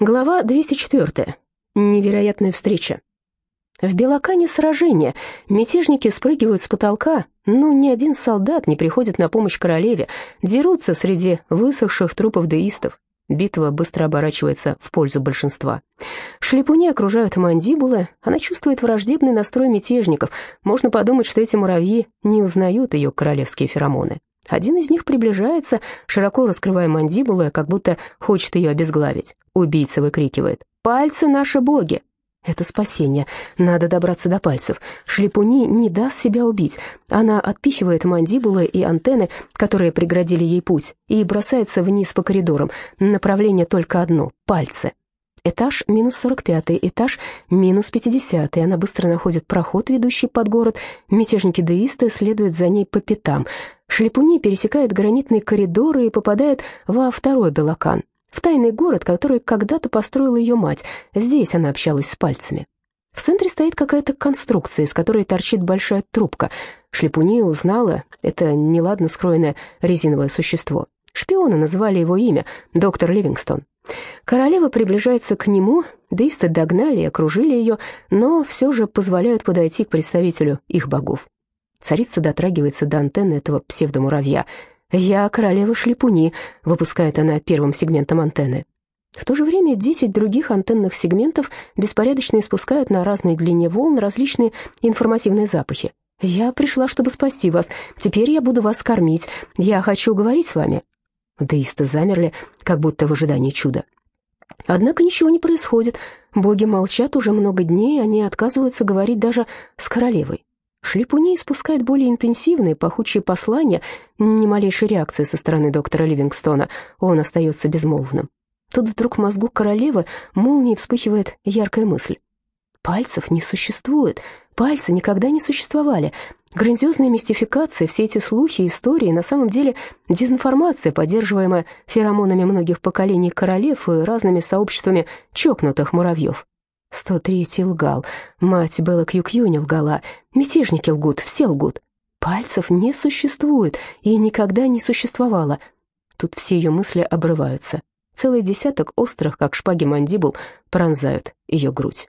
Глава 204. Невероятная встреча. В Белокане сражение. Мятежники спрыгивают с потолка, но ни один солдат не приходит на помощь королеве. Дерутся среди высохших трупов деистов. Битва быстро оборачивается в пользу большинства. Шлепуни окружают мандибулы, она чувствует враждебный настрой мятежников. Можно подумать, что эти муравьи не узнают ее королевские феромоны. Один из них приближается, широко раскрывая мандибулы, как будто хочет ее обезглавить. Убийца выкрикивает «Пальцы наши боги!» Это спасение. Надо добраться до пальцев. Шлепуни не даст себя убить. Она отпихивает мандибулы и антенны, которые преградили ей путь, и бросается вниз по коридорам. Направление только одно — пальцы. Этаж минус 45, этаж минус 50. Она быстро находит проход, ведущий под город. Мятежники-деисты следуют за ней по пятам. Шлепуни пересекает гранитные коридоры и попадает во второй Белакан, в тайный город, который когда-то построила ее мать. Здесь она общалась с пальцами. В центре стоит какая-то конструкция, из которой торчит большая трубка. Шлепуни узнала, это неладно скроенное резиновое существо. Шпионы называли его имя, доктор Ливингстон. Королева приближается к нему, деисты догнали и окружили ее, но все же позволяют подойти к представителю их богов. Царица дотрагивается до антенны этого псевдомуравья. «Я королева шлепуни», — выпускает она первым сегментом антенны. В то же время десять других антенных сегментов беспорядочно испускают на разной длине волн различные информативные запахи. «Я пришла, чтобы спасти вас. Теперь я буду вас кормить. Я хочу говорить с вами. Деисты замерли, как будто в ожидании чуда. Однако ничего не происходит. Боги молчат уже много дней, они отказываются говорить даже с королевой. Шлепуни испускает более интенсивные, пахучие послания, ни малейшей реакции со стороны доктора Ливингстона, он остается безмолвным. Тут вдруг в мозгу королевы молнией вспыхивает яркая мысль. Пальцев не существует, пальцы никогда не существовали. Грандиозная мистификация, все эти слухи, истории, на самом деле дезинформация, поддерживаемая феромонами многих поколений королев и разными сообществами чокнутых муравьев. 103-й лгал, мать Белла Кью-Кью не лгала, мятежники лгут, все лгут. Пальцев не существует и никогда не существовало. Тут все ее мысли обрываются. Целый десяток острых, как шпаги мандибул, пронзают ее грудь.